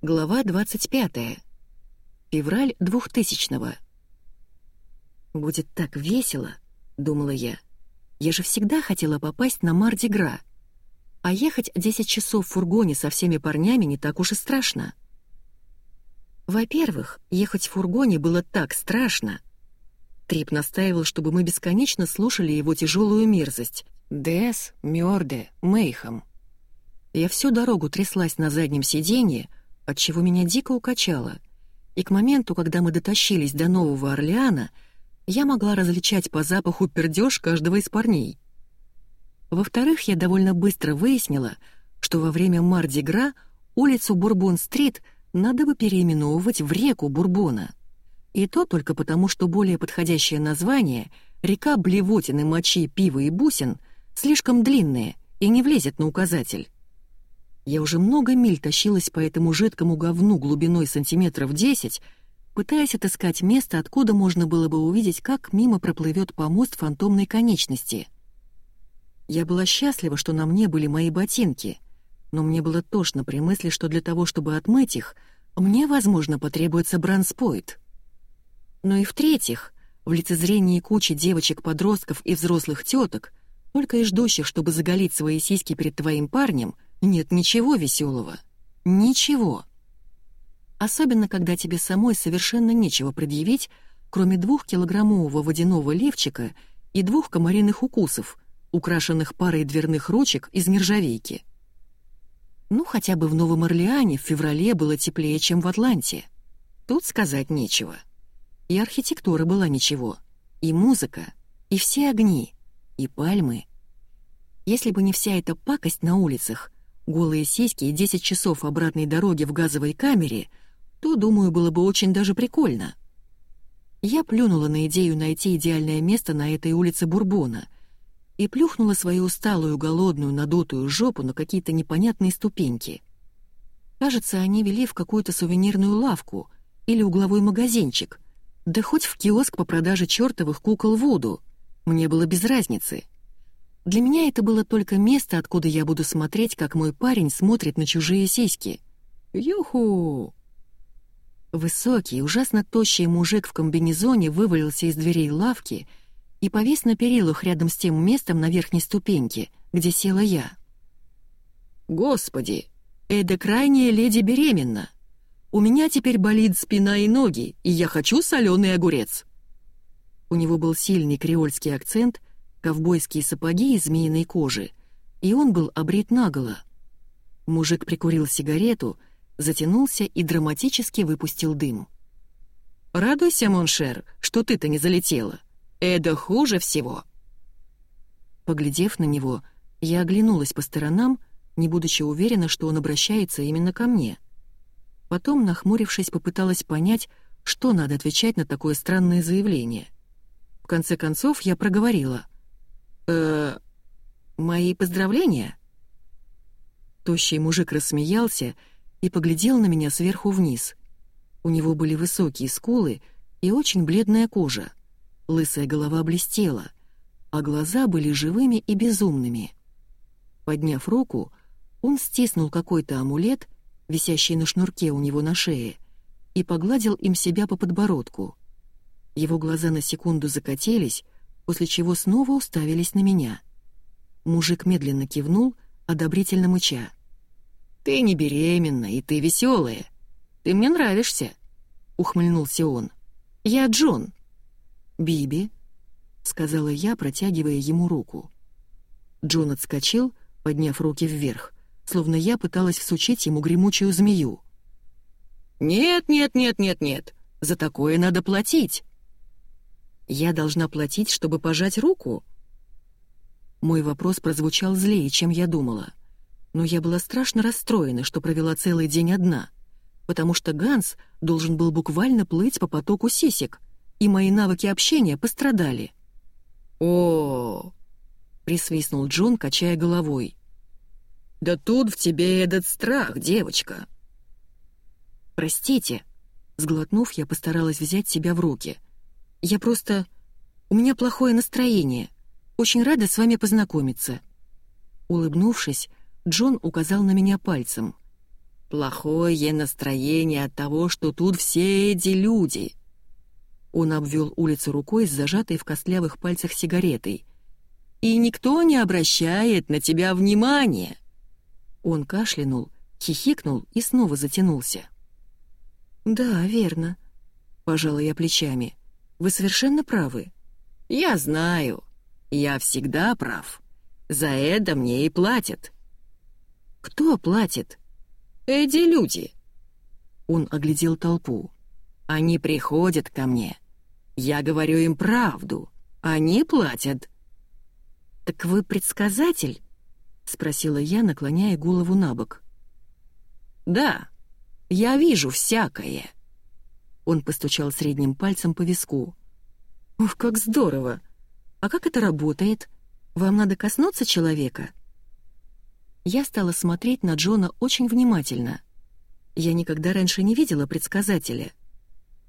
Глава 25. Февраль 2000-го. «Будет так весело», — думала я. «Я же всегда хотела попасть на Марди-Гра. А ехать 10 часов в фургоне со всеми парнями не так уж и страшно». Во-первых, ехать в фургоне было так страшно. Трип настаивал, чтобы мы бесконечно слушали его тяжелую мерзость. Дэс, Мёрде, Мейхам. Я всю дорогу тряслась на заднем сиденье, отчего меня дико укачало, и к моменту, когда мы дотащились до Нового Орлеана, я могла различать по запаху пердеж каждого из парней. Во-вторых, я довольно быстро выяснила, что во время Марди-Гра улицу Бурбон-стрит надо бы переименовывать в реку Бурбона. И то только потому, что более подходящее название — река Блевотины, Мочи, Пива и Бусин — слишком длинное и не влезет на указатель. Я уже много миль тащилась по этому жидкому говну глубиной сантиметров десять, пытаясь отыскать место, откуда можно было бы увидеть, как мимо проплывет помост фантомной конечности. Я была счастлива, что на мне были мои ботинки, но мне было тошно при мысли, что для того, чтобы отмыть их, мне, возможно, потребуется бранспойт. Но и в-третьих, в лицезрении кучи девочек-подростков и взрослых теток, только и ждущих, чтобы заголить свои сиськи перед твоим парнем — нет ничего веселого. Ничего. Особенно, когда тебе самой совершенно нечего предъявить, кроме двухкилограммового водяного левчика и двух комариных укусов, украшенных парой дверных ручек из нержавейки. Ну, хотя бы в Новом Орлеане в феврале было теплее, чем в Атланте. Тут сказать нечего. И архитектура была ничего, и музыка, и все огни, и пальмы. Если бы не вся эта пакость на улицах — голые сиськи и 10 часов обратной дороги в газовой камере, то, думаю, было бы очень даже прикольно. Я плюнула на идею найти идеальное место на этой улице Бурбона и плюхнула свою усталую, голодную, надутую жопу на какие-то непонятные ступеньки. Кажется, они вели в какую-то сувенирную лавку или угловой магазинчик, да хоть в киоск по продаже чертовых кукол Вуду. Мне было без разницы — для меня это было только место, откуда я буду смотреть, как мой парень смотрит на чужие сиськи. Юху! Высокий, ужасно тощий мужик в комбинезоне вывалился из дверей лавки и повис на перилах рядом с тем местом на верхней ступеньке, где села я. «Господи, эта крайняя леди беременна. У меня теперь болит спина и ноги, и я хочу соленый огурец». У него был сильный креольский акцент — ковбойские сапоги из змеиной кожи, и он был обрит наголо. Мужик прикурил сигарету, затянулся и драматически выпустил дым. «Радуйся, mon cher, что ты-то не залетела. Это хуже всего!» Поглядев на него, я оглянулась по сторонам, не будучи уверена, что он обращается именно ко мне. Потом, нахмурившись, попыталась понять, что надо отвечать на такое странное заявление. В конце концов, я проговорила — э мои поздравления?» Тощий мужик рассмеялся и поглядел на меня сверху вниз. У него были высокие скулы и очень бледная кожа. Лысая голова блестела, а глаза были живыми и безумными. Подняв руку, он стиснул какой-то амулет, висящий на шнурке у него на шее, и погладил им себя по подбородку. Его глаза на секунду закатились, после чего снова уставились на меня. Мужик медленно кивнул, одобрительно мыча. «Ты не беременна, и ты веселая. Ты мне нравишься», — ухмыльнулся он. «Я Джон». «Биби», — сказала я, протягивая ему руку. Джон отскочил, подняв руки вверх, словно я пыталась всучить ему гремучую змею. «Нет, нет, нет, нет, нет, за такое надо платить», я должна платить, чтобы пожать руку? Мой вопрос прозвучал злее, чем я думала. Но я была страшно расстроена, что провела целый день одна, потому что Ганс должен был буквально плыть по потоку сисек, и мои навыки общения пострадали. о, присвистнул Джон, качая головой. «Да тут в тебе этот страх, девочка!» «Простите», — сглотнув, я постаралась взять себя в руки — я просто... У меня плохое настроение. Очень рада с вами познакомиться». Улыбнувшись, Джон указал на меня пальцем. Плохое настроение от того, что тут все эти люди. Он обвел улицу рукой с зажатой в костлявых пальцах сигаретой. «И никто не обращает на тебя внимания!» Он кашлянул, хихикнул и снова затянулся. «Да, верно», — пожала я плечами. «Вы совершенно правы». «Я знаю. Я всегда прав. За это мне и платят». «Кто платит?» «Эти люди». Он оглядел толпу. «Они приходят ко мне. Я говорю им правду. Они платят». «Так вы предсказатель?» — спросила я, наклоняя голову на бок. «Да, я вижу всякое». Он постучал средним пальцем по виску. «Ух, как здорово! А как это работает? Вам надо коснуться человека?» Я стала смотреть на Джона очень внимательно. Я никогда раньше не видела предсказателя.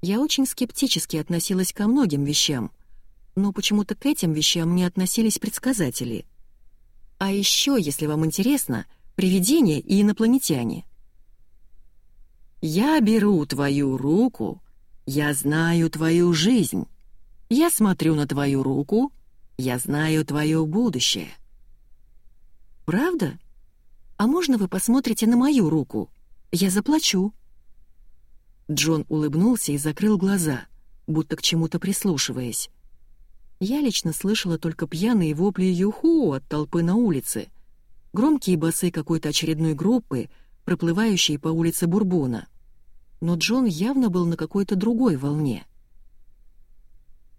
Я очень скептически относилась ко многим вещам, но почему-то к этим вещам не относились предсказатели. А еще, если вам интересно, привидения и инопланетяне. «Я беру твою руку, я знаю твою жизнь. Я смотрю на твою руку, я знаю твое будущее». «Правда? А можно вы посмотрите на мою руку? Я заплачу». Джон улыбнулся и закрыл глаза, будто к чему-то прислушиваясь. Я лично слышала только пьяные вопли «Юху!» от толпы на улице, громкие басы какой-то очередной группы, проплывающие по улице Бурбона но Джон явно был на какой-то другой волне.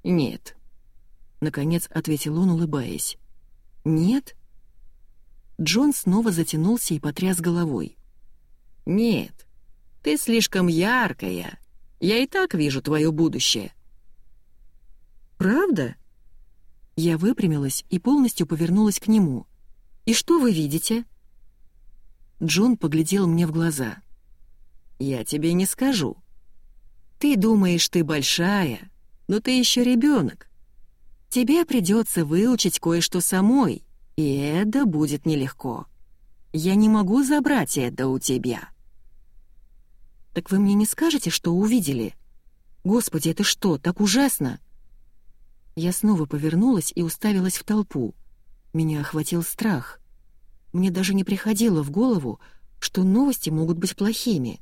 «Нет», — наконец ответил он, улыбаясь. «Нет?» Джон снова затянулся и потряс головой. «Нет, ты слишком яркая. Я и так вижу твое будущее». «Правда?» Я выпрямилась и полностью повернулась к нему. «И что вы видите?» Джон поглядел мне в глаза. Я тебе не скажу. Ты думаешь, ты большая, но ты еще ребенок. Тебе придется выучить кое-что самой, и это будет нелегко. Я не могу забрать это у тебя. Так вы мне не скажете, что увидели? Господи, это что, так ужасно? Я снова повернулась и уставилась в толпу. Меня охватил страх. Мне даже не приходило в голову, что новости могут быть плохими.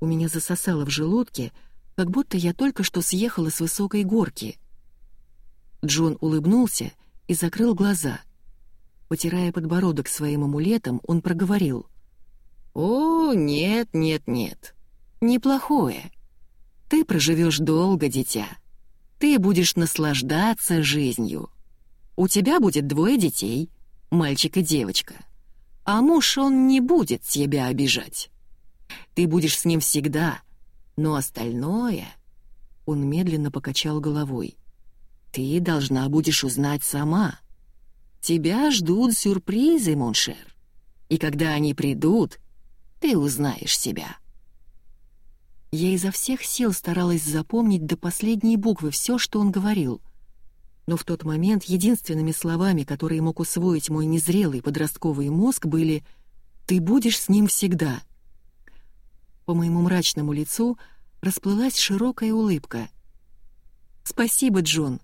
У меня засосало в желудке, как будто я только что съехала с высокой горки. Джон улыбнулся и закрыл глаза. Потирая подбородок своим амулетом, он проговорил. «О, нет, нет, нет. Неплохое. Ты проживешь долго, дитя. Ты будешь наслаждаться жизнью. У тебя будет двое детей, мальчик и девочка. А муж, он не будет тебя обижать. Ты будешь с ним всегда, но остальное...» Он медленно покачал головой. «Ты должна будешь узнать сама. Тебя ждут сюрпризы, mon cher. И когда они придут, ты узнаешь себя». Я изо всех сил старалась запомнить до последней буквы все, что он говорил. Но в тот момент единственными словами, которые мог усвоить мой незрелый подростковый мозг, были «ты будешь с ним всегда». По моему мрачному лицу расплылась широкая улыбка. «Спасибо, Джон.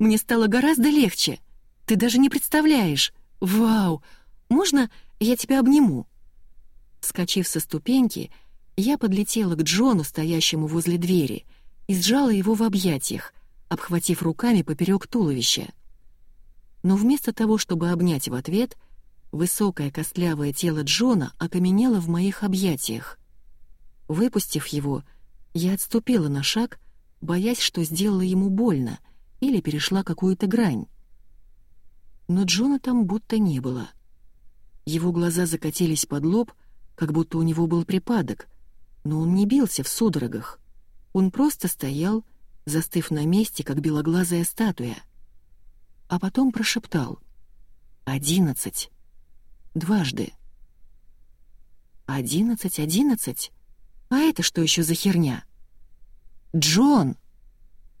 Мне стало гораздо легче. Ты даже не представляешь. Вау! Можно я тебя обниму?» Скочив со ступеньки, я подлетела к Джону, стоящему возле двери, и сжала его в объятиях, обхватив руками поперек туловища. Но вместо того, чтобы обнять в ответ, высокое костлявое тело Джона окаменело в моих объятиях. Выпустив его, я отступила на шаг, боясь, что сделала ему больно или перешла какую-то грань. Но Джона там будто не было. Его глаза закатились под лоб, как будто у него был припадок, но он не бился в судорогах. Он просто стоял, застыв на месте, как белоглазая статуя. А потом прошептал «Одиннадцать». Дважды. «Одиннадцать, одиннадцать?» А это что еще за херня? Джон!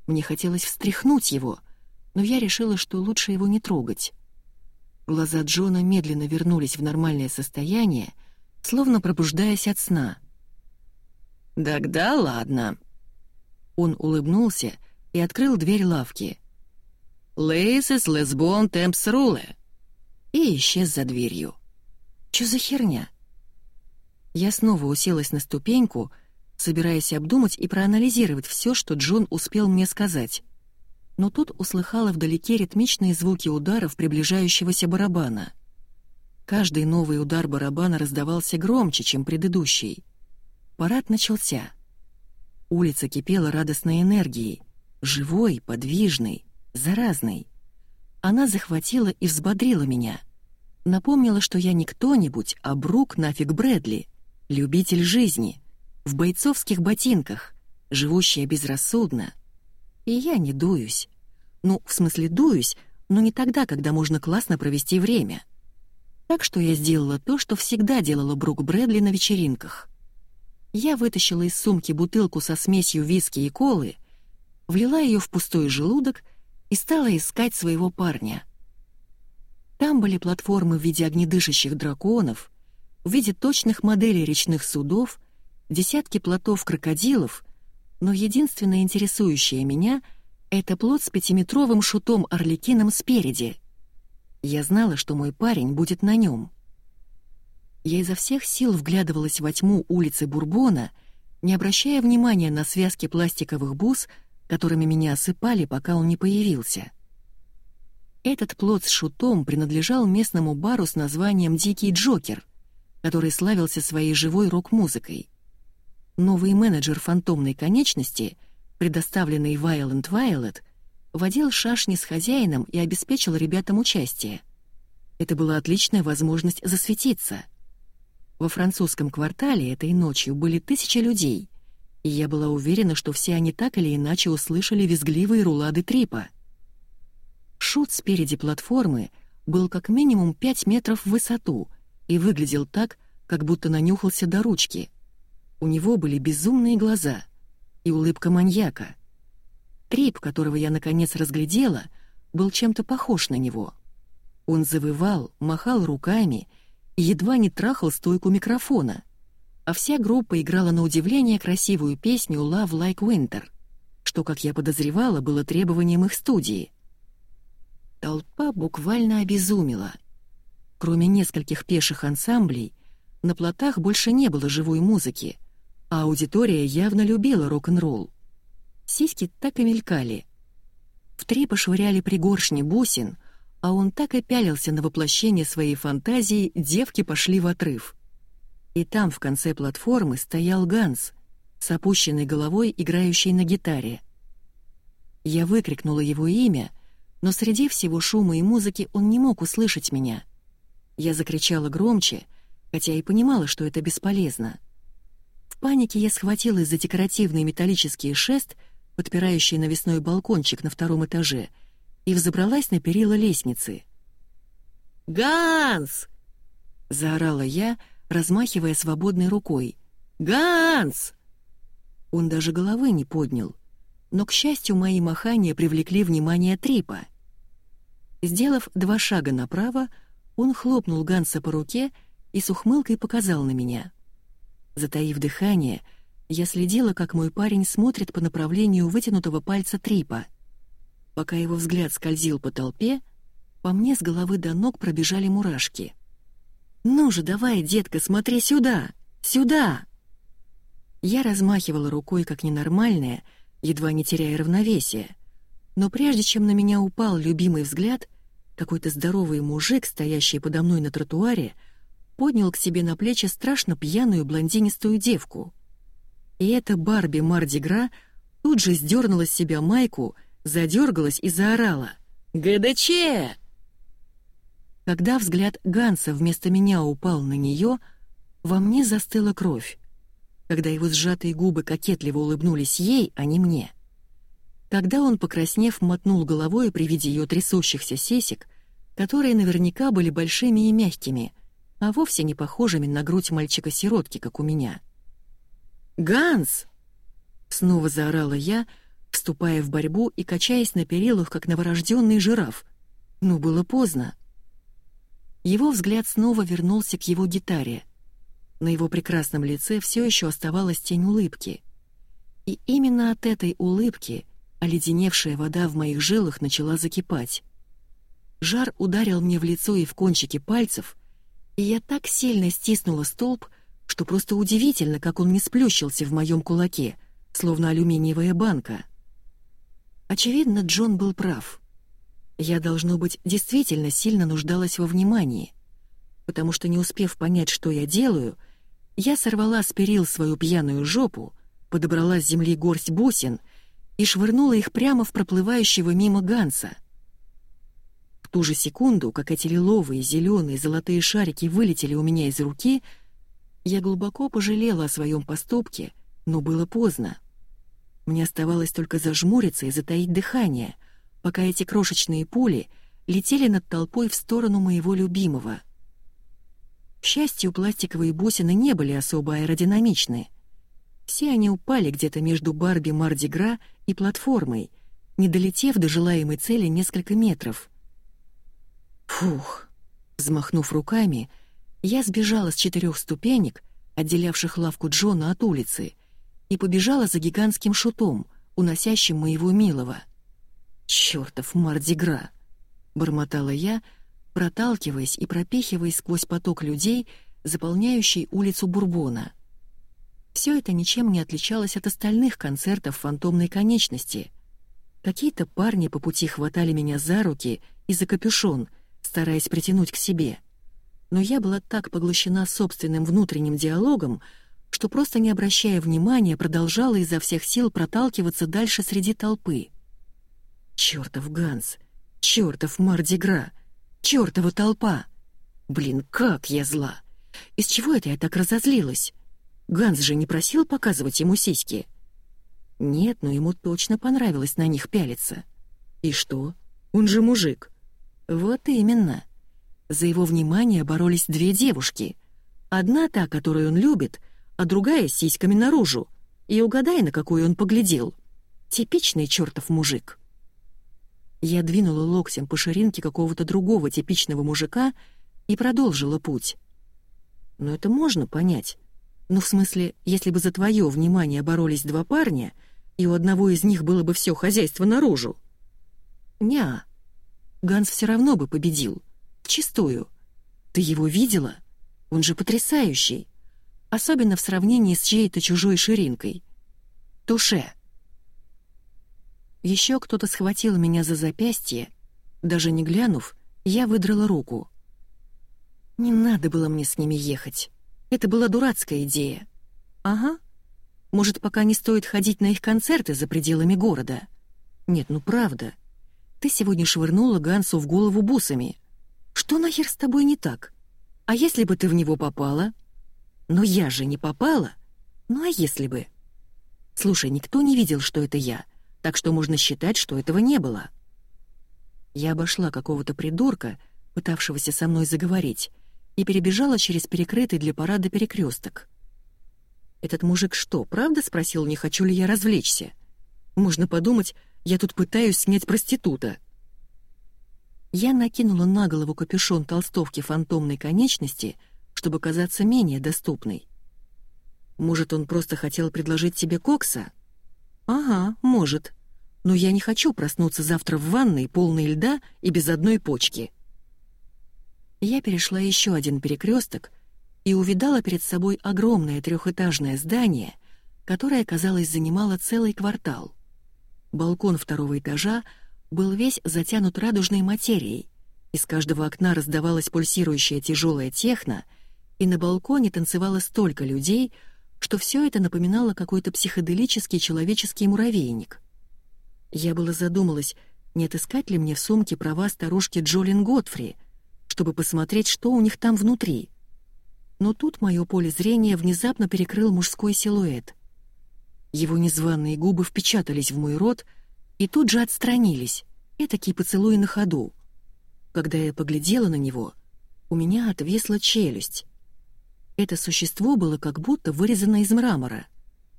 Мне хотелось встряхнуть его, но я решила, что лучше его не трогать. Глаза Джона медленно вернулись в нормальное состояние, словно пробуждаясь от сна. «Тогда ладно». Он улыбнулся и открыл дверь лавки. «Лейсес лесбон темпс руле» и исчез за дверью. Чё за херня? Я снова уселась на ступеньку, собираясь обдумать и проанализировать все, что Джон успел мне сказать. Но тут услыхала вдалеке ритмичные звуки ударов приближающегося барабана. Каждый новый удар барабана раздавался громче, чем предыдущий. Парад начался. Улица кипела радостной энергией, живой, подвижной, заразной. Она захватила и взбодрила меня. Напомнила, что я не кто-нибудь, а Брук нафиг Брэдли, любитель жизни, в бойцовских ботинках, живущая безрассудно. И я не дуюсь. Ну, в смысле дуюсь, но не тогда, когда можно классно провести время. Так что я сделала то, что всегда делала Брук Брэдли на вечеринках. Я вытащила из сумки бутылку со смесью виски и колы, влила ее в пустой желудок и стала искать своего парня. Там были платформы в виде огнедышащих драконов, в виде точных моделей речных судов, десятки плотов крокодилов, но единственное интересующее меня — это плот с пятиметровым шутом-орликином спереди. Я знала, что мой парень будет на нем. Я изо всех сил вглядывалась во тьму улицы Бурбона, не обращая внимания на связки пластиковых бус, которыми меня осыпали, пока он не появился. Этот плод с шутом принадлежал местному бару с названием «Дикий Джокер», который славился своей живой рок-музыкой. Новый менеджер фантомной конечности, предоставленный Violent Violet, водил шашни с хозяином и обеспечил ребятам участие. Это была отличная возможность засветиться. Во французском квартале этой ночью были тысячи людей, и я была уверена, что все они так или иначе услышали визгливые рулады трипа. Шут спереди платформы был как минимум 5 метров в высоту — и выглядел так, как будто нанюхался до ручки. У него были безумные глаза и улыбка маньяка. Трип, которого я наконец разглядела, был чем-то похож на него. Он завывал, махал руками и едва не трахал стойку микрофона, а вся группа играла на удивление красивую песню «Love Like Winter», что, как я подозревала, было требованием их студии. Толпа буквально обезумела — Кроме нескольких пеших ансамблей, на плотах больше не было живой музыки, а аудитория явно любила рок-н-ролл. Сиськи так и мелькали. В три пошвыряли пригоршни бусин, а он так и пялился на воплощение своей фантазии «Девки пошли в отрыв». И там, в конце платформы, стоял Ганс, с опущенной головой, играющий на гитаре. Я выкрикнула его имя, но среди всего шума и музыки он не мог услышать меня — я закричала громче, хотя и понимала, что это бесполезно. В панике я схватилась за декоративный металлический шест, подпирающий навесной балкончик на втором этаже, и взобралась на перила лестницы. «Ганс!» — заорала я, размахивая свободной рукой. «Ганс!» Он даже головы не поднял, но, к счастью, мои махания привлекли внимание Трипа. Сделав два шага направо, он хлопнул Ганса по руке и с ухмылкой показал на меня. Затаив дыхание, я следила, как мой парень смотрит по направлению вытянутого пальца Трипа. Пока его взгляд скользил по толпе, по мне с головы до ног пробежали мурашки. «Ну же, давай, детка, смотри сюда! Сюда!» Я размахивала рукой, как ненормальная, едва не теряя равновесия. Но прежде чем на меня упал любимый взгляд, какой-то здоровый мужик, стоящий подо мной на тротуаре, поднял к себе на плечи страшно пьяную блондинистую девку. И эта Барби Мардигра тут же сдернула с себя майку, задергалась и заорала «ГДЧ!». Когда взгляд Ганса вместо меня упал на нее, во мне застыла кровь. Когда его сжатые губы кокетливо улыбнулись ей, а не мне — Тогда он, покраснев, мотнул головой при виде ее трясущихся сисек, которые наверняка были большими и мягкими, а вовсе не похожими на грудь мальчика-сиротки, как у меня. «Ганс!» — снова заорала я, вступая в борьбу и качаясь на перилах, как новорожденный жираф. Но было поздно. Его взгляд снова вернулся к его гитаре. На его прекрасном лице все еще оставалась тень улыбки. И именно от этой улыбки оледеневшая вода в моих жилах начала закипать. Жар ударил мне в лицо и в кончики пальцев, и я так сильно стиснула столб, что просто удивительно, как он не сплющился в моем кулаке, словно алюминиевая банка. Очевидно, Джон был прав. Я, должно быть, действительно сильно нуждалась во внимании, потому что, не успев понять, что я делаю, я сорвала с перил свою пьяную жопу, подобрала с земли горсть бусин и швырнула их прямо в проплывающего мимо Ганса. В ту же секунду, как эти лиловые, зеленые, золотые шарики вылетели у меня из руки, я глубоко пожалела о своем поступке, но было поздно. Мне оставалось только зажмуриться и затаить дыхание, пока эти крошечные пули летели над толпой в сторону моего любимого. К счастью, пластиковые бусины не были особо аэродинамичны. Все они упали где-то между Барби Мардигра и платформой, не долетев до желаемой цели несколько метров. Фух! Взмахнув руками, я сбежала с четырех ступенек, отделявших лавку Джона от улицы, и побежала за гигантским шутом, уносящим моего милого — «Чёртов Мардигра!» — бормотала я, проталкиваясь и пропихиваясь сквозь поток людей, заполняющий улицу Бурбона. Все это ничем не отличалось от остальных концертов фантомной конечности. Какие-то парни по пути хватали меня за руки и за капюшон, стараясь притянуть к себе. Но я была так поглощена собственным внутренним диалогом, что просто не обращая внимания, продолжала изо всех сил проталкиваться дальше среди толпы. Чёртов Ганс! Чёртов Мардигра! Чёртова толпа! Блин, как я зла! Из чего это я так разозлилась? Ганс же не просил показывать ему сиськи. Нет, но ему точно понравилось на них пялиться. И что? Он же мужик. Вот именно. За его внимание боролись две девушки. Одна та, которую он любит, а другая с сиськами наружу. И угадай, на какую он поглядел. Типичный чертов мужик. Я двинула локтем по ширинке какого-то другого типичного мужика и продолжила путь. Но это можно понять. Ну, в смысле, если бы за твое внимание боролись два парня, и у одного из них было бы все хозяйство наружу. Ня. Ганс все равно бы победил. Вчистую. Ты его видела? Он же потрясающий. Особенно в сравнении с чьей-то чужой ширинкой. Туше. Еще кто-то схватил меня за запястье. Даже не глянув, я выдрала руку. Не надо было мне с ними ехать. Это была дурацкая идея. Ага. Может, пока не стоит ходить на их концерты за пределами города. Нет, ну правда. Ты сегодня швырнула Гансу в голову бусами. Что нахер с тобой не так? А если бы ты в него попала? Но я же не попала. Ну а если бы? Слушай, никто не видел, что это я так что можно считать, что этого не было. Я обошла какого-то придурка, пытавшегося со мной заговорить, и перебежала через перекрытый для парада перекресток. Этот мужик что, правда спросил, не хочу ли я развлечься? Можно подумать, я тут пытаюсь снять проститута. Я накинула на голову капюшон толстовки фантомной конечности, чтобы казаться менее доступной. Может, он просто хотел предложить тебе кокса? «Ага, может. Но я не хочу проснуться завтра в ванной, полной льда и без одной почки». Я перешла еще один перекресток и увидала перед собой огромное трехэтажное здание, которое, казалось, занимало целый квартал. Балкон второго этажа был весь затянут радужной материей, из каждого окна раздавалась пульсирующая тяжелая техно, и на балконе танцевало столько людей, что все это напоминало какой-то психоделический человеческий муравейник. Я было задумалась, не отыскать ли мне в сумке права старушки Джолин Готфри, чтобы посмотреть, что у них там внутри. Но тут мое поле зрения внезапно перекрыл мужской силуэт. Его незваные губы впечатались в мой рот и тут же отстранились, этакий поцелуй на ходу. Когда я поглядела на него, у меня отвесла челюсть. Это существо было как будто вырезано из мрамора.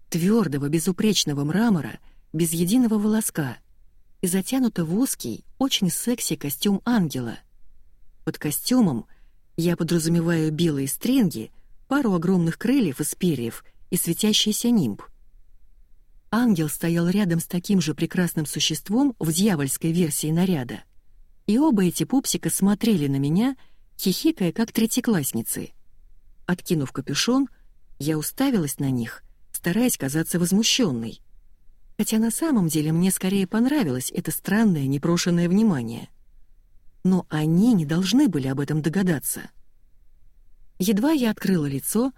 Твердого, безупречного мрамора, без единого волоска. И затянуто в узкий, очень секси костюм ангела. Под костюмом я подразумеваю белые стринги, пару огромных крыльев из перьев и светящийся нимб. Ангел стоял рядом с таким же прекрасным существом в дьявольской версии наряда. И оба эти пупсика смотрели на меня, хихикая, как третьеклассницы. Откинув капюшон, я уставилась на них, стараясь казаться возмущенной. Хотя на самом деле мне скорее понравилось это странное непрошенное внимание. Но они не должны были об этом догадаться. Едва я открыла лицо,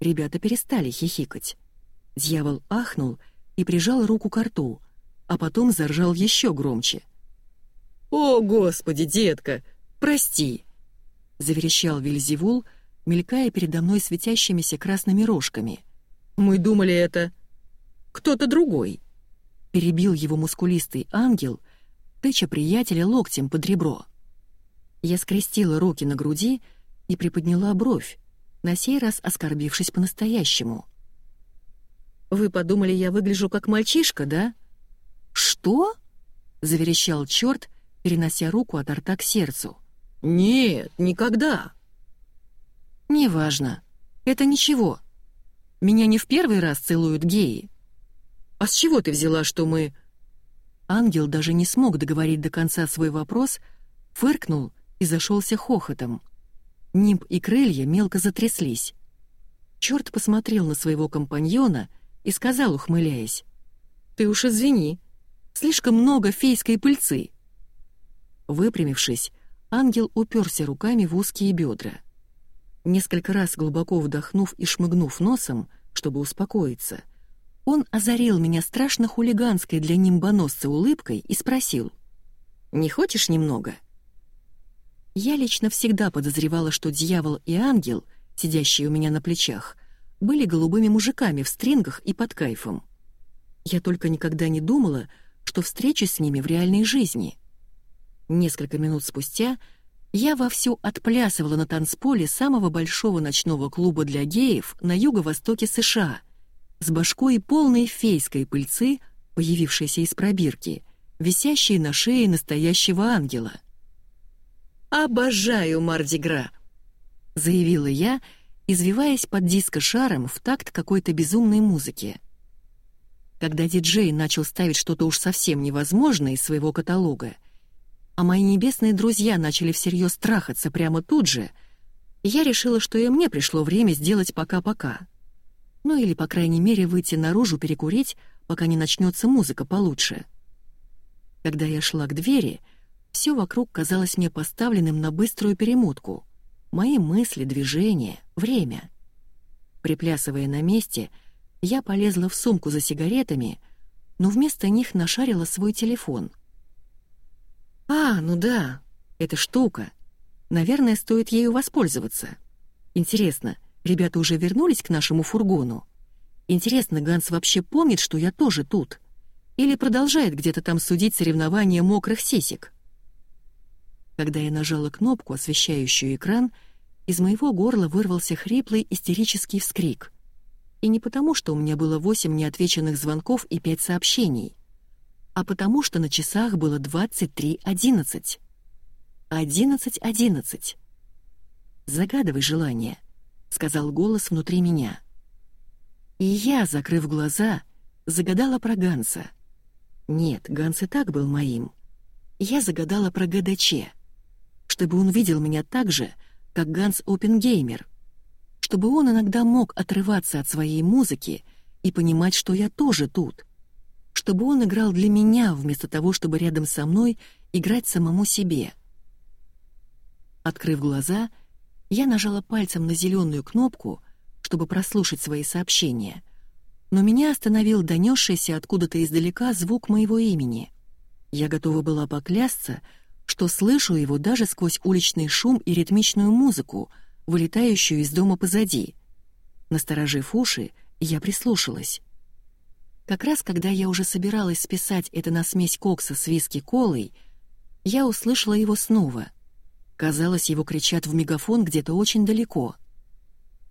ребята перестали хихикать. Дьявол ахнул и прижал руку к рту, а потом заржал еще громче. «О, Господи, детка, прости!» — заверещал Вильзевул, мелькая передо мной светящимися красными рожками. «Мы думали, это кто-то другой!» Перебил его мускулистый ангел, тыча приятеля локтем под ребро. Я скрестила руки на груди и приподняла бровь, на сей раз оскорбившись по-настоящему. «Вы подумали, я выгляжу как мальчишка, да?» «Что?» — заверещал черт, перенося руку от рта к сердцу. «Нет, никогда!» «Неважно. Это ничего. Меня не в первый раз целуют геи. А с чего ты взяла, что мы...» Ангел даже не смог договорить до конца свой вопрос, фыркнул и зашелся хохотом. Нимб и крылья мелко затряслись. Черт посмотрел на своего компаньона и сказал, ухмыляясь, «Ты уж извини, слишком много фейской пыльцы». Выпрямившись, ангел уперся руками в узкие бедра. Несколько раз глубоко вдохнув и шмыгнув носом, чтобы успокоиться, он озарил меня страшно хулиганской для нимбоносца улыбкой и спросил, «Не хочешь немного?» Я лично всегда подозревала, что дьявол и ангел, сидящие у меня на плечах, были голубыми мужиками в стрингах и под кайфом. Я только никогда не думала, что встречусь с ними в реальной жизни. Несколько минут спустя я вовсю отплясывала на танцполе самого большого ночного клуба для геев на юго-востоке США, с башкой полной фейской пыльцы, появившейся из пробирки, висящей на шее настоящего ангела — «Обожаю Мардигра», — заявила я, извиваясь под диско-шаром в такт какой-то безумной музыки. Когда диджей начал ставить что-то уж совсем невозможное из своего каталога, а мои небесные друзья начали всерьез трахаться прямо тут же, я решила, что и мне пришло время сделать пока-пока. Ну или, по крайней мере, выйти наружу перекурить, пока не начнется музыка получше. Когда я шла к двери — все вокруг казалось мне поставленным на быструю перемотку. Мои мысли, движения, время. Приплясывая на месте, я полезла в сумку за сигаретами, но вместо них нашарила свой телефон. «А, ну да, эта штука. Наверное, стоит ею воспользоваться. Интересно, ребята уже вернулись к нашему фургону? Интересно, Ганс вообще помнит, что я тоже тут? Или продолжает где-то там судить соревнования мокрых сисек?» Когда я нажала кнопку, освещающую экран, из моего горла вырвался хриплый истерический вскрик. И не потому, что у меня было восемь неотвеченных звонков и пять сообщений, а потому, что на часах было 23.11. 11.11. «Загадывай желание», — сказал голос внутри меня. И я, закрыв глаза, загадала про Ганса. Нет, Ганс и так был моим. Я загадала про ГДЧ — чтобы он видел меня так же, как Ганс Опенгеймер, чтобы он иногда мог отрываться от своей музыки и понимать, что я тоже тут, чтобы он играл для меня вместо того, чтобы рядом со мной играть самому себе. Открыв глаза, я нажала пальцем на зеленую кнопку, чтобы прослушать свои сообщения, но меня остановил донесшийся откуда-то издалека звук моего имени. Я готова была поклясться, что слышу его даже сквозь уличный шум и ритмичную музыку, вылетающую из дома позади. Насторожив уши, я прислушалась. Как раз когда я уже собиралась списать это на смесь кокса с виски-колой, я услышала его снова. Казалось, его кричат в мегафон где-то очень далеко.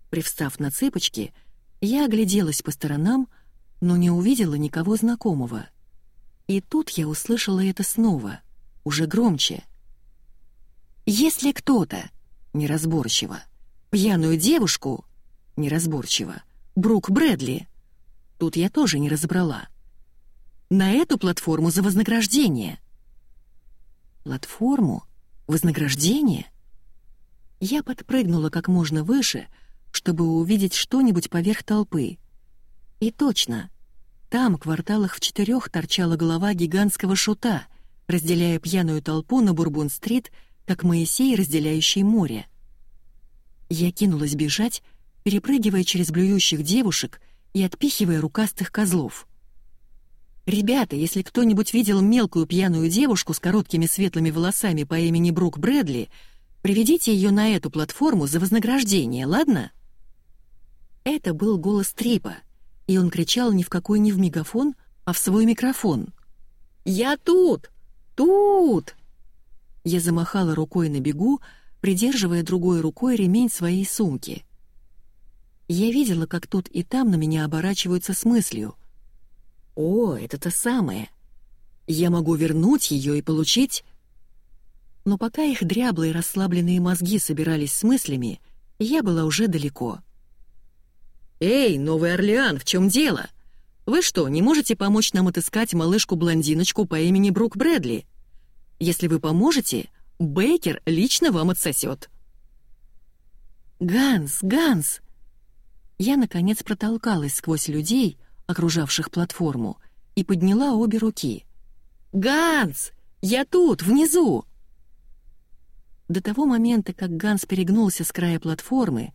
Привстав на цыпочки, я огляделась по сторонам, но не увидела никого знакомого. И тут я услышала это снова — уже громче. «Если кто-то, неразборчиво, пьяную девушку, неразборчиво. Брук Брэдли. Тут я тоже не разобрала. На эту платформу за вознаграждение. Платформу? Вознаграждение? Я подпрыгнула как можно выше, чтобы увидеть что-нибудь поверх толпы. И точно, там, кварталах в четырех, торчала голова гигантского шута, разделяя пьяную толпу на Бурбон-стрит, как Моисей, разделяющий море. Я кинулась бежать, перепрыгивая через блюющих девушек и отпихивая рукастых козлов. «Ребята, если кто-нибудь видел мелкую пьяную девушку с короткими светлыми волосами по имени Брук Брэдли, приведите ее на эту платформу за вознаграждение, ладно?» Это был голос Трипа — и он кричал ни в какой не в мегафон, а в свой микрофон. «Я тут! Тут!» Я замахала рукой на бегу, придерживая другой рукой ремень своей сумки. Я видела, как тут и там на меня оборачиваются с мыслью. «О, это то самое! Я могу вернуть ее и получить...» Но пока их дряблые расслабленные мозги собирались с мыслями, я была уже далеко. «Эй, Новый Орлеан, в чем дело? Вы что, не можете помочь нам отыскать малышку-блондиночку по имени Брук Брэдли? Если вы поможете, Бейкер лично вам отсосет». «Ганс, Ганс!» Я, наконец, протолкалась сквозь людей, окружавших платформу, и подняла обе руки. «Ганс! Я тут, внизу!» До того момента, как Ганс перегнулся с края платформы,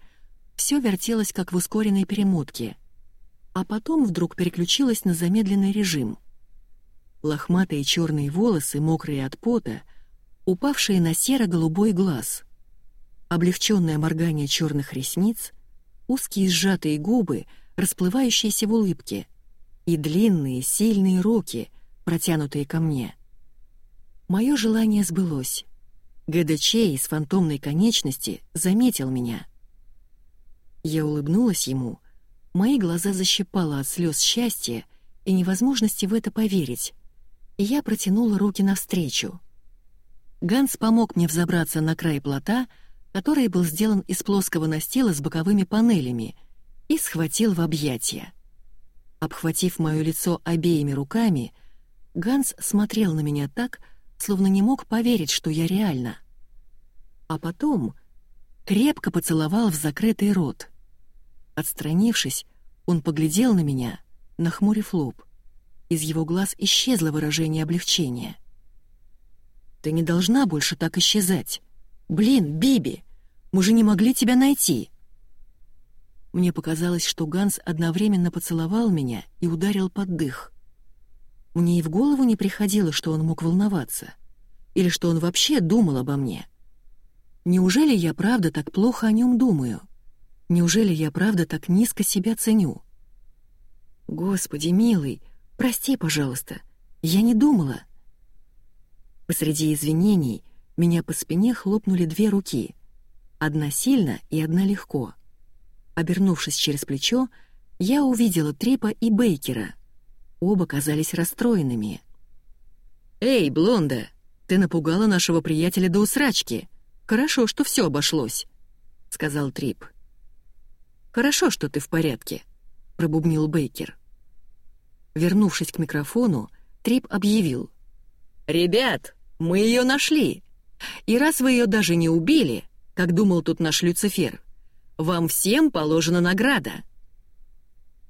все вертелось как в ускоренной перемотке, а потом вдруг переключилось на замедленный режим. Лохматые черные волосы, мокрые от пота, упавшие на серо-голубой глаз, облегченное моргание черных ресниц, узкие сжатые губы, расплывающиеся в улыбке, и длинные, сильные руки, протянутые ко мне. Мое желание сбылось. ГДЧ из фантомной конечности заметил меня — я улыбнулась ему. Мои глаза защипало от слез счастья и невозможности в это поверить. И я протянула руки навстречу. Ганс помог мне взобраться на край плота, который был сделан из плоского настила с боковыми панелями, и схватил в объятия. Обхватив мое лицо обеими руками, Ганс смотрел на меня так, словно не мог поверить, что я реально. А потом крепко поцеловал в закрытый рот — Отстранившись, он поглядел на меня, нахмурив лоб. Из его глаз исчезло выражение облегчения. «Ты не должна больше так исчезать. Блин, Биби, мы же не могли тебя найти!» Мне показалось, что Ганс одновременно поцеловал меня и ударил под дых. Мне и в голову не приходило, что он мог волноваться. Или что он вообще думал обо мне. Неужели я правда так плохо о нем думаю?» Неужели я правда так низко себя ценю? Господи, милый, прости, пожалуйста. Я не думала. Посреди извинений меня по спине хлопнули две руки. Одна сильно и одна легко. Обернувшись через плечо, я увидела Трипа и Бейкера. Оба казались расстроенными. «Эй, Блонда, ты напугала нашего приятеля до усрачки. Хорошо, что все обошлось», — сказал Трип. «Хорошо, что ты в порядке», — пробубнил Бейкер. Вернувшись к микрофону, Трип объявил. «Ребят, мы ее нашли. И раз вы ее даже не убили, как думал тут наш Люцифер, вам всем положена награда».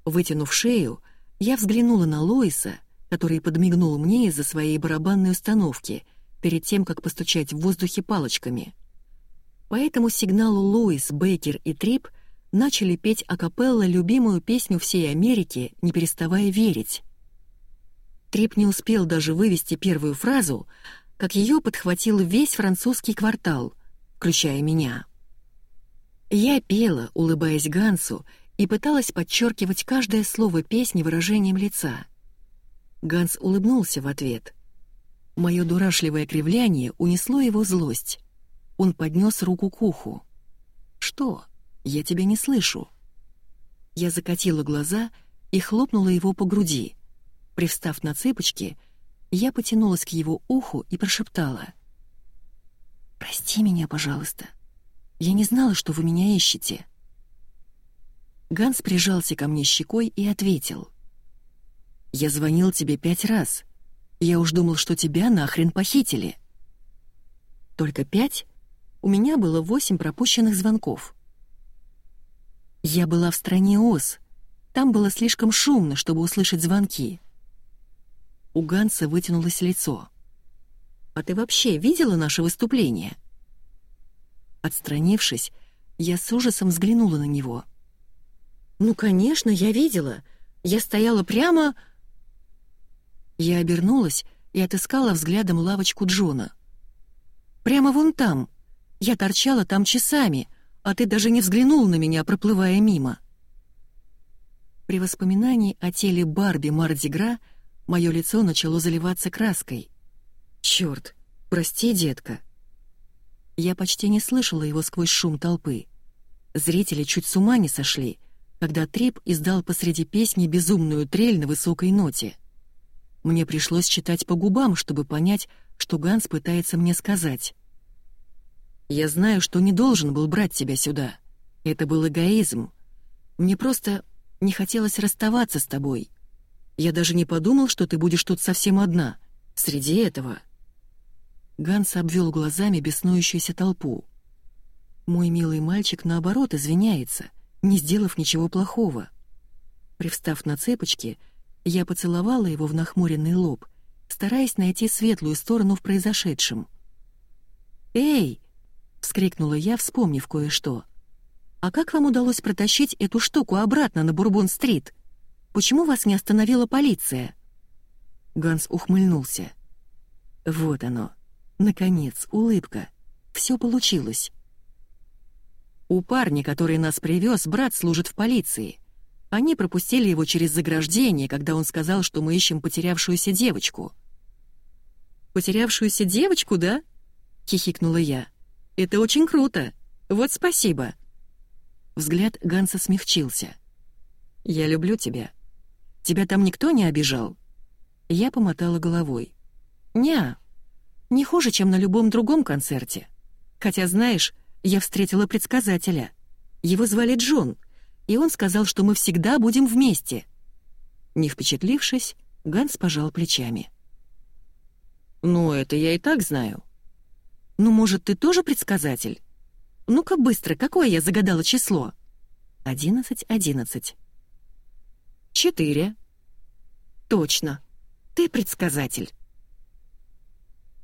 Вытянув шею, я взглянула на Лоиса, который подмигнул мне из-за своей барабанной установки перед тем, как постучать в воздухе палочками. По этому сигналу Лоис, Бейкер и Трип начали петь акапелла любимую песню всей Америки, не переставая верить. Трип не успел даже вывести первую фразу, как ее подхватил весь французский квартал, включая меня. Я пела, улыбаясь Гансу, и пыталась подчеркивать каждое слово песни выражением лица. Ганс улыбнулся в ответ. Мое дурашливое кривляние унесло его злость. Он поднес руку к уху. «Что?» «Я тебя не слышу». Я закатила глаза и хлопнула его по груди. Привстав на цыпочки, я потянулась к его уху и прошептала. «Прости меня, пожалуйста. Я не знала, что вы меня ищете». Ганс прижался ко мне щекой и ответил. «Я звонил тебе пять раз. Я уж думал, что тебя нахрен похитили». «Только пять? У меня было восемь пропущенных звонков». Я была в стране Оз. Там было слишком шумно, чтобы услышать звонки. У Ганса вытянулось лицо. «А ты вообще видела наше выступление?» Отстранившись, я с ужасом взглянула на него. «Ну, конечно, я видела. Я стояла прямо...» Я обернулась и отыскала взглядом лавочку Джона. «Прямо вон там. Я торчала там часами, а ты даже не взглянул на меня, проплывая мимо». При воспоминании о теле Барби Мардигра мое лицо начало заливаться краской. «Чёрт, прости, детка». Я почти не слышала его сквозь шум толпы. Зрители чуть с ума не сошли, когда Трип издал посреди песни безумную трель на высокой ноте. Мне пришлось читать по губам, чтобы понять, что Ганс пытается мне сказать. «Я знаю, что не должен был брать тебя сюда. Это был эгоизм. Мне просто не хотелось расставаться с тобой. Я даже не подумал, что ты будешь тут совсем одна, среди этого». Ганс обвел глазами беснующуюся толпу. Мой милый мальчик, наоборот, извиняется, не сделав ничего плохого. Привстав на цепочки, я поцеловала его в нахмуренный лоб, стараясь найти светлую сторону в произошедшем. «Эй!» — вскрикнула я, вспомнив кое-что. «А как вам удалось протащить эту штуку обратно на Бурбон-стрит? Почему вас не остановила полиция?» Ганс ухмыльнулся. «Вот оно, Наконец, улыбка. Все получилось. У парня, который нас привез, брат служит в полиции. Они пропустили его через заграждение, когда он сказал, что мы ищем потерявшуюся девочку. «Потерявшуюся девочку, да?» — хихикнула я. «Это очень круто. Вот спасибо». Взгляд Ганса смягчился. «Я люблю тебя. Тебя там никто не обижал?» Я помотала головой. «Ня, не хуже, чем на любом другом концерте. Хотя, знаешь, я встретила предсказателя. Его звали Джон, и он сказал, что мы всегда будем вместе. Не впечатлившись, Ганс пожал плечами. «Ну, это я и так знаю». «Ну, может, ты тоже предсказатель? Ну-ка быстро, какое я загадала число?» «Одиннадцать, одиннадцать». «Четыре». «Точно. Ты предсказатель».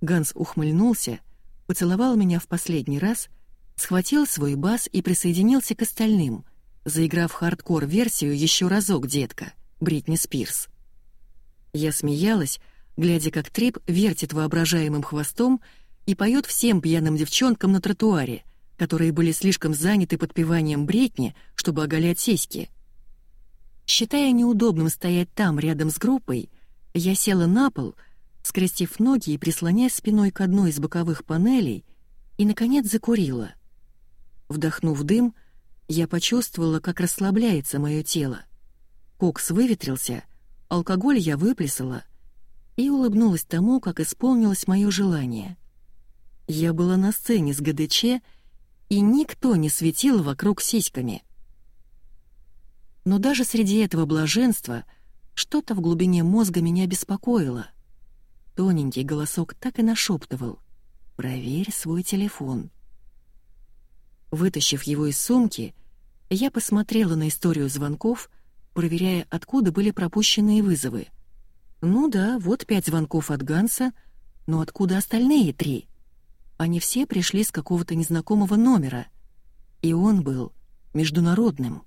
Ганс ухмыльнулся, поцеловал меня в последний раз, схватил свой бас и присоединился к остальным, заиграв хардкор-версию еще разок, детка, Бритни Спирс. Я смеялась, глядя, как Трип вертит воображаемым хвостом и поет всем пьяным девчонкам на тротуаре, которые были слишком заняты подпеванием Бритни, чтобы оголять сиськи. Считая неудобным стоять там, рядом с группой, я села на пол — скрестив ноги и прислоняясь спиной к одной из боковых панелей, и, наконец, закурила. Вдохнув дым, я почувствовала, как расслабляется мое тело. Кокс выветрился, алкоголь я выплесала и улыбнулась тому, как исполнилось мое желание. Я была на сцене с ГДЧ, и никто не светил вокруг сиськами. Но даже среди этого блаженства что-то в глубине мозга меня беспокоило — Тоненький голосок так и нашептывал «Проверь свой телефон». Вытащив его из сумки, я посмотрела на историю звонков, проверяя, откуда были пропущенные вызовы. Ну да, вот пять звонков от Ганса, но откуда остальные три? Они все пришли с какого-то незнакомого номера, и он был международным.